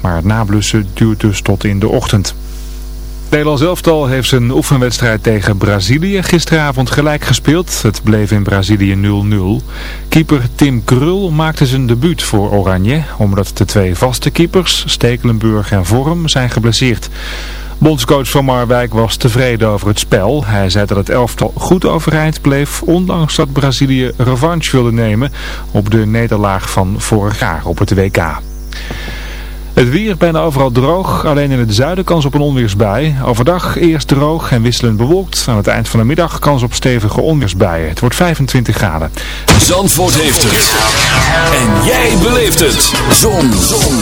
maar het nablussen duurt dus tot in de ochtend. Nederlands elftal heeft zijn oefenwedstrijd tegen Brazilië gisteravond gelijk gespeeld. Het bleef in Brazilië 0-0. Keeper Tim Krul maakte zijn debuut voor Oranje, omdat de twee vaste keepers, Stekelenburg en Vorm, zijn geblesseerd. Bondscoach van Marwijk was tevreden over het spel. Hij zei dat het elftal goed overeind bleef, ondanks dat Brazilië revanche wilde nemen op de nederlaag van vorig jaar op het WK. Het weer bijna overal droog, alleen in het zuiden kans op een onweersbui. Overdag eerst droog en wisselend bewolkt. Aan het eind van de middag kans op stevige onweersbuien. Het wordt 25 graden. Zandvoort heeft het. En jij beleeft het. Zon. Zon.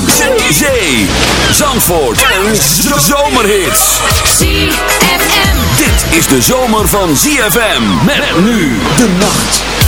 Zee. Zandvoort. En zomerhits. ZFM. Dit is de zomer van ZFM. Met nu de nacht.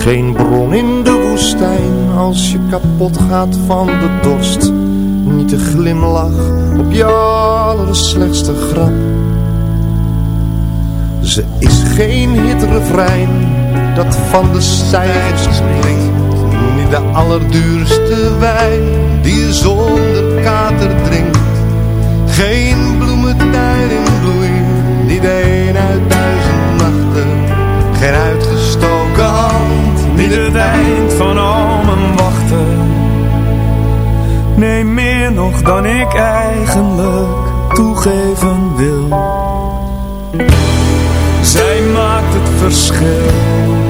Geen bron in de woestijn als je kapot gaat van de dorst. Niet de glimlach op je allerslechtste grap. Ze is geen hitrefrein dat van de stijgers springt. Niet de allerduurste wijn die zonder kater drinkt. Geen bloementuin in bloei, niet een uit duizend nachten. Eind van al mijn wachten. Nee, meer nog dan ik eigenlijk toegeven wil. Zij maakt het verschil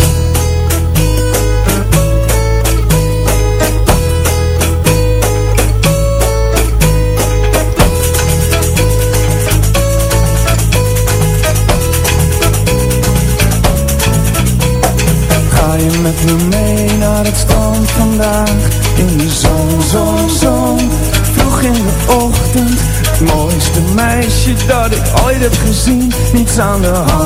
on the hall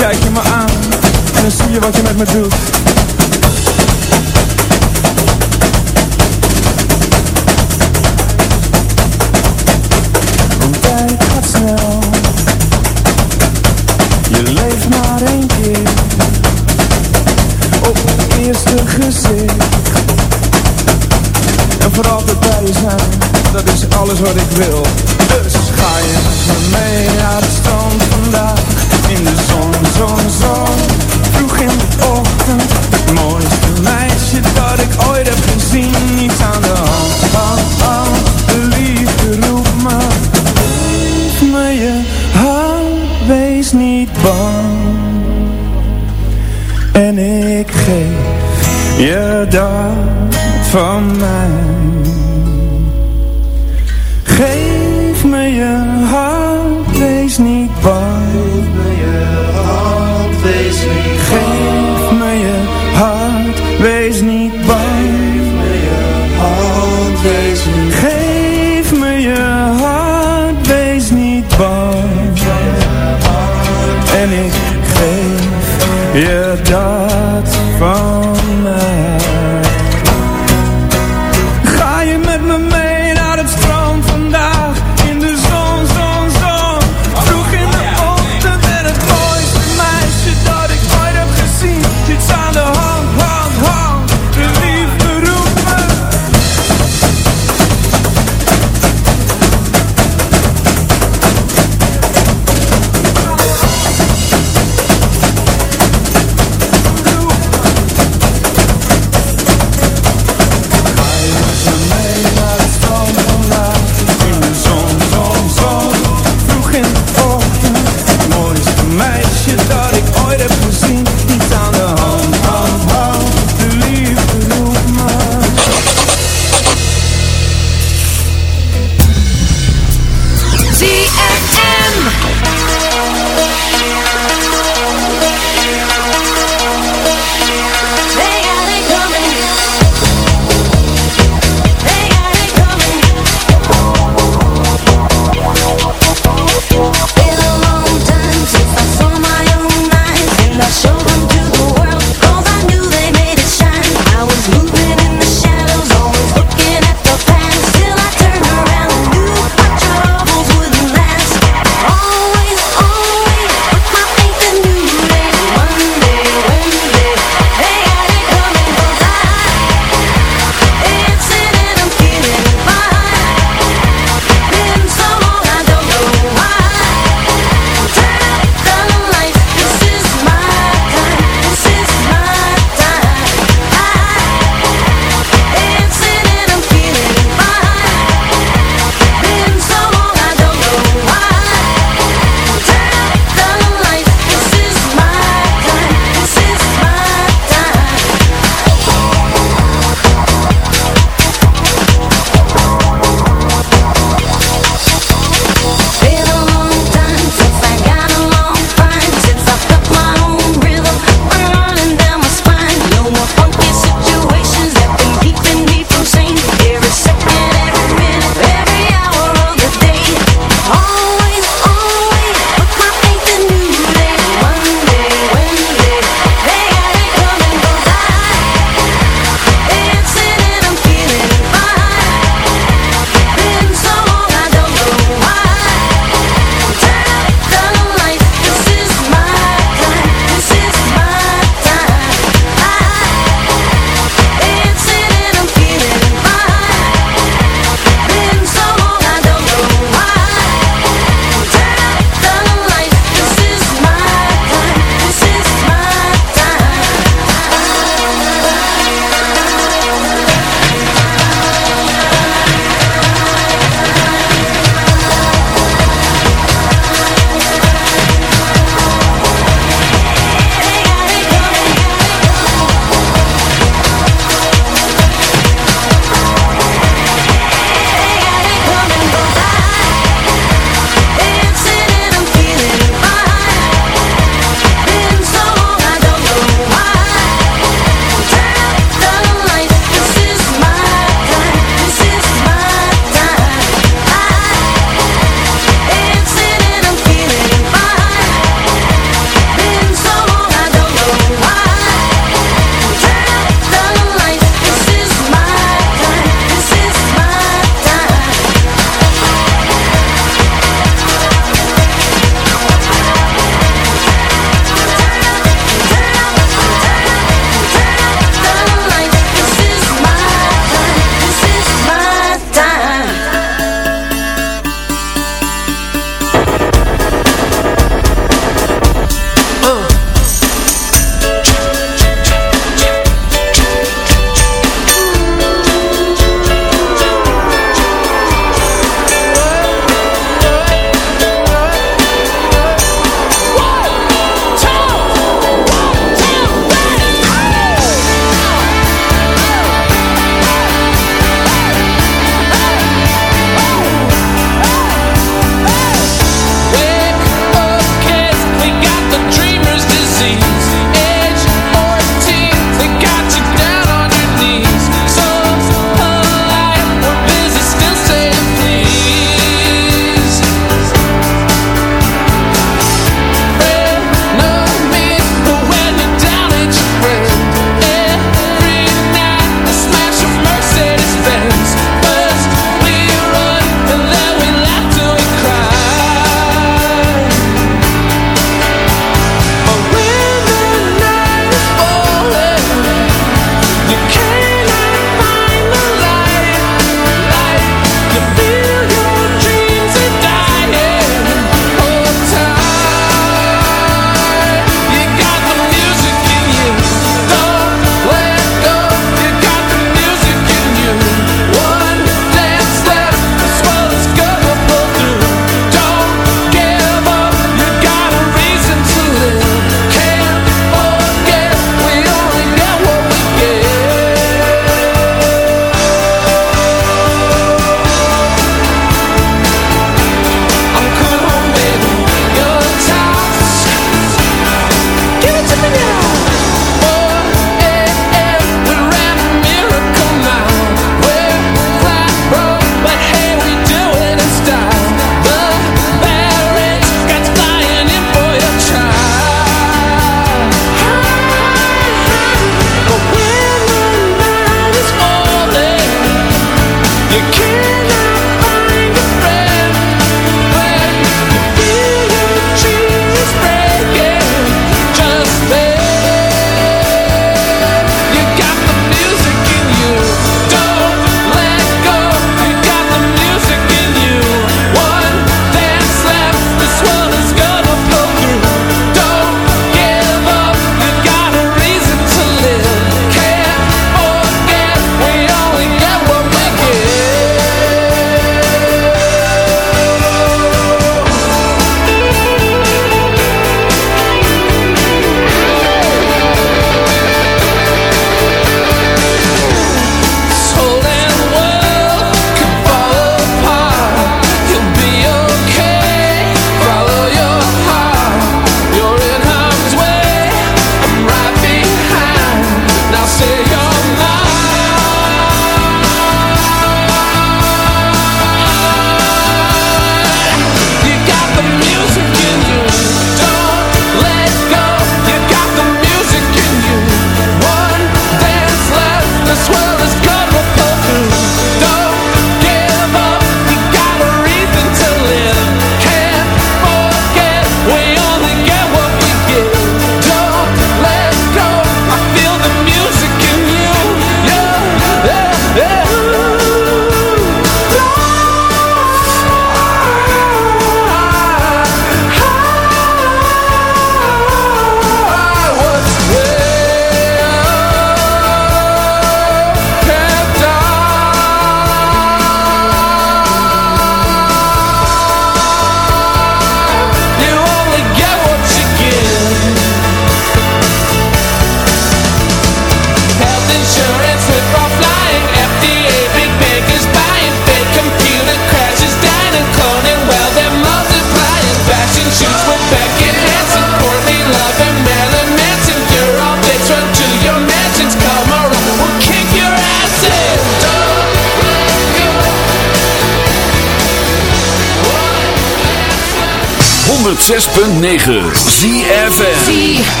106.9 ZFM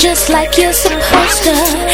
just like you're supposed to.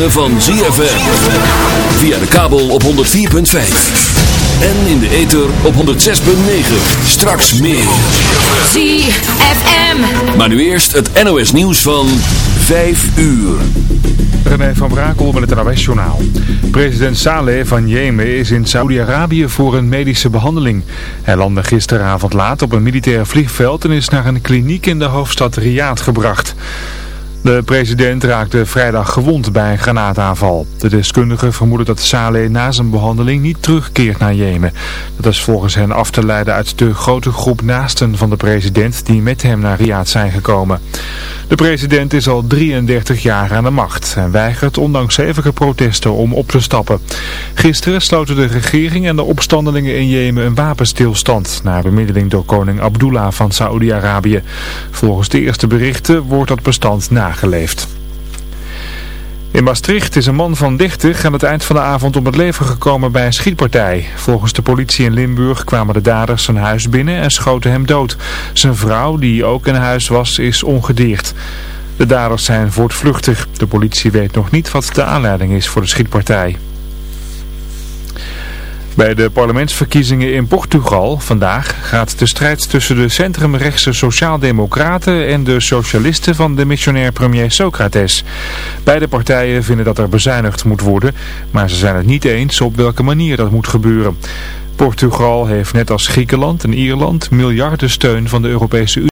Ritme van ZFM. Via de kabel op 104.5. En in de ether op 106.9. Straks meer. ZFM. Maar nu eerst het NOS nieuws van 5 uur. René van Brakel met het NOS-journaal. President Saleh van Jemen is in Saoedi-Arabië voor een medische behandeling. Hij landde gisteravond laat op een militair vliegveld en is naar een kliniek in de hoofdstad Riyadh gebracht. De president raakte vrijdag gewond bij een granaataanval. De deskundigen vermoeden dat Saleh na zijn behandeling niet terugkeert naar Jemen. Dat is volgens hen af te leiden uit de grote groep naasten van de president die met hem naar Riyadh zijn gekomen. De president is al 33 jaar aan de macht en weigert ondanks hevige protesten om op te stappen. Gisteren sloten de regering en de opstandelingen in Jemen een wapenstilstand na bemiddeling door koning Abdullah van Saoedi-Arabië. Volgens de eerste berichten wordt dat bestand nageleefd. In Maastricht is een man van 30 aan het eind van de avond om het leven gekomen bij een schietpartij. Volgens de politie in Limburg kwamen de daders zijn huis binnen en schoten hem dood. Zijn vrouw, die ook in huis was, is ongedeerd. De daders zijn voortvluchtig. De politie weet nog niet wat de aanleiding is voor de schietpartij. Bij de parlementsverkiezingen in Portugal vandaag gaat de strijd tussen de centrumrechtse sociaaldemocraten en de socialisten van de missionair premier Socrates. Beide partijen vinden dat er bezuinigd moet worden, maar ze zijn het niet eens op welke manier dat moet gebeuren. Portugal heeft net als Griekenland en Ierland miljarden steun van de Europese Unie.